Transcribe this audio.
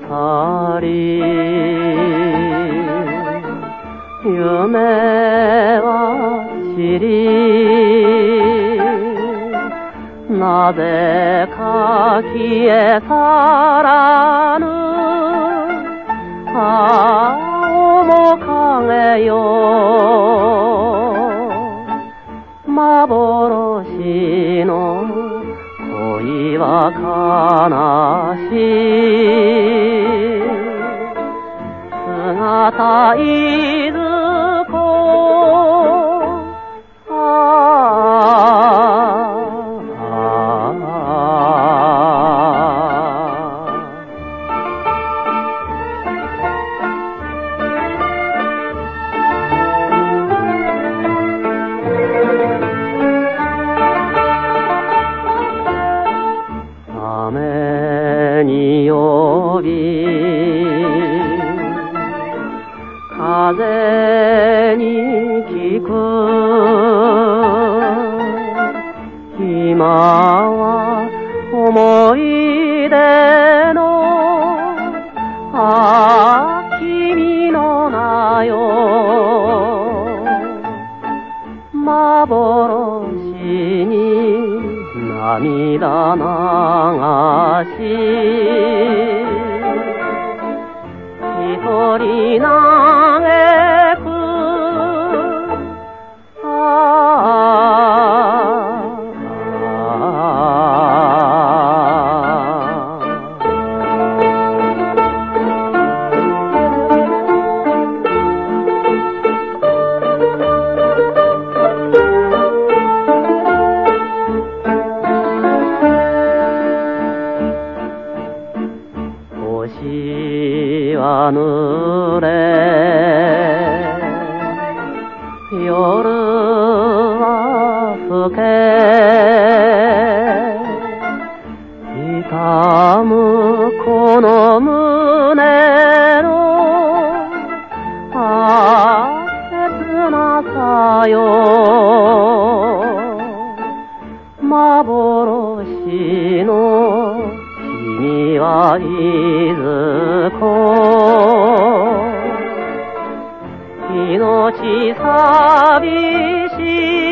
たり。夢は知り。なぜか消え去らぬ。青の影よ。恋は悲しい。姿いず風に聞く今は思い出のああ君の名よ。幻に涙流し。一人嘆星は濡れ夜は更け痛むこの胸のあ切なさよ幻のはいずこ命寂しい